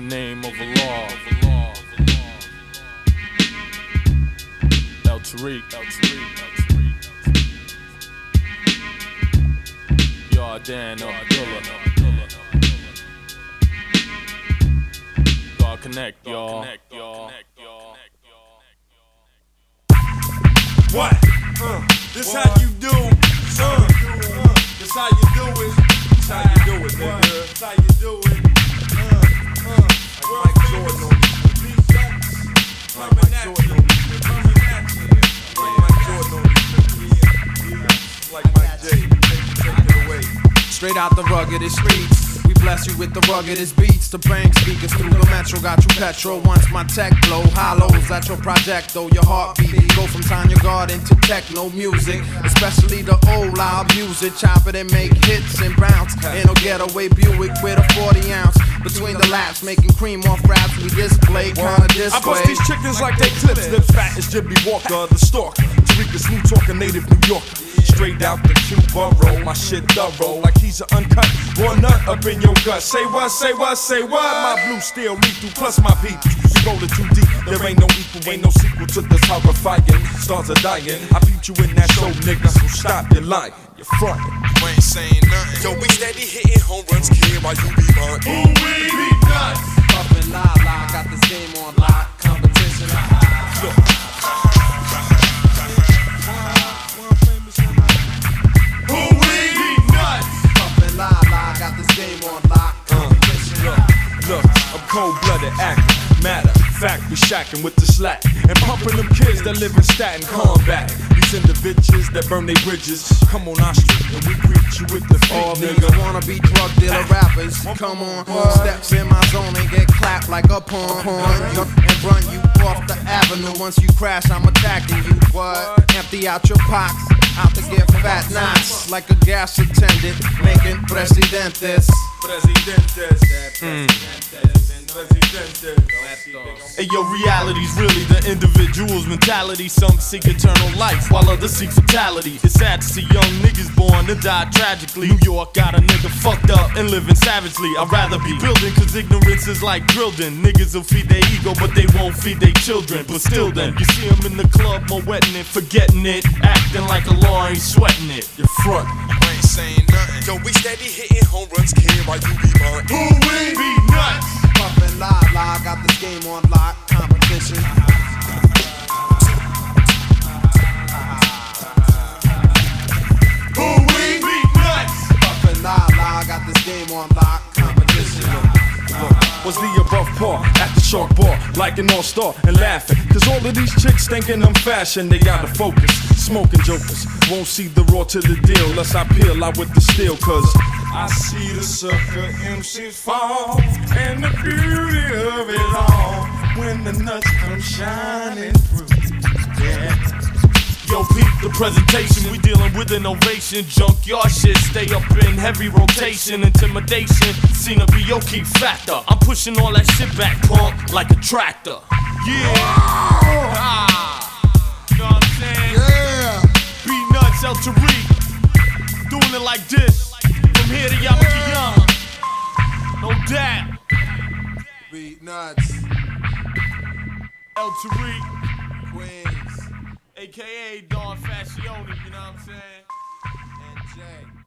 the name of Allah. Al' Tariq, Al' Tariq. Yardan Abdullah. God connect, y'all. What? Uh, this how you do. Uh, this how you do it. This how you do it, nigga. This how you do it. Straight out the ruggedest streets. We bless you with the ruggedest beats. The bang speakers through the metro got you petrol. Once my tech blow, hollows at your projecto. Your heartbeat go from Taana Gardner to techno music. Especially the old loud music. Chop it and make hits and bounce. In a getaway Buick with a 40 ounce. Between the laps, making cream off raps. We display, kinda display. I bust these chickens like they clips, lips fat as Jimmie Walker, the stalker. Tariq is smooth talking native New Yorker. Straight out the Cuba roll, my shit thorough, like he's an uncut raw nut up in your gut. Say what, say what, say what? My blue steel lethal plus my peeps. We rollin' too deep, there ain't no equal, ain't no sequel to this horrifying. Stars are dying, I beat you in that show, nigga, so stop your lying. You're frontin'. You ain't saying nothing. Yo, we steady hitting home runs, kid, while you be mine. Ooh, cold blooded, acting. Matter, fact, we shacking with the slack. And pumping them kids that live in Staten combat. These individuals that burn their bridges. Come on our street and we greet you with the All feet, oh, these nigga. wanna be drug dealer ah. rappers. Come on, steps in my zone and get clapped like a pawn. Jump and run you off the avenue. Once you crash, I'm attacking you. What? Empty out your pox. Out to get fat knots like a gas attendant. Making presidentes. Presidentes. Presidentes. Hey hmm. yo, reality's really the individual's mentality. Some seek eternal life, while others seek fatality. It's sad to see young niggas born to die tragically. New York got a nigga fucked up and living savagely. I'd rather be building, cause ignorance is like drilled in. Niggas will feed their ego, but they won't feed their children. But still, then, you see them in the club, more wetting it, forgetting it, acting like a law ain't sweating it. You're front. You ain't saying nothing. Yo, we steady hitting home runs, kid, while you be mine. Ooh, we be nuts. Puffin' la la, got this game on lock. Competition. Shark bar, like an all star and laughing. Cause all of these chicks thinking I'm fashion, they gotta focus. Smoking jokers won't see the raw to the deal, unless I peel out with the steel. Cause I see the sucker MCs fall, and the beauty of it all when the nuts come shining through. Yeah. Yo, peep the presentation. We dealing with innovation. Junkyard shit, stay up in heavy rotation. Intimidation, seen a BO keep factor. I'm pushing all that shit back, punk, like a tractor. Yeah. Ah. You know what I'm saying? Yeah. Beat nuts, Al' Tariq. Doing it like this. From here to Yamakiyama. No doubt. Beat nuts. Al' Tariq, Queens. Aka Don Fascioni, you know what I'm saying? And Jay.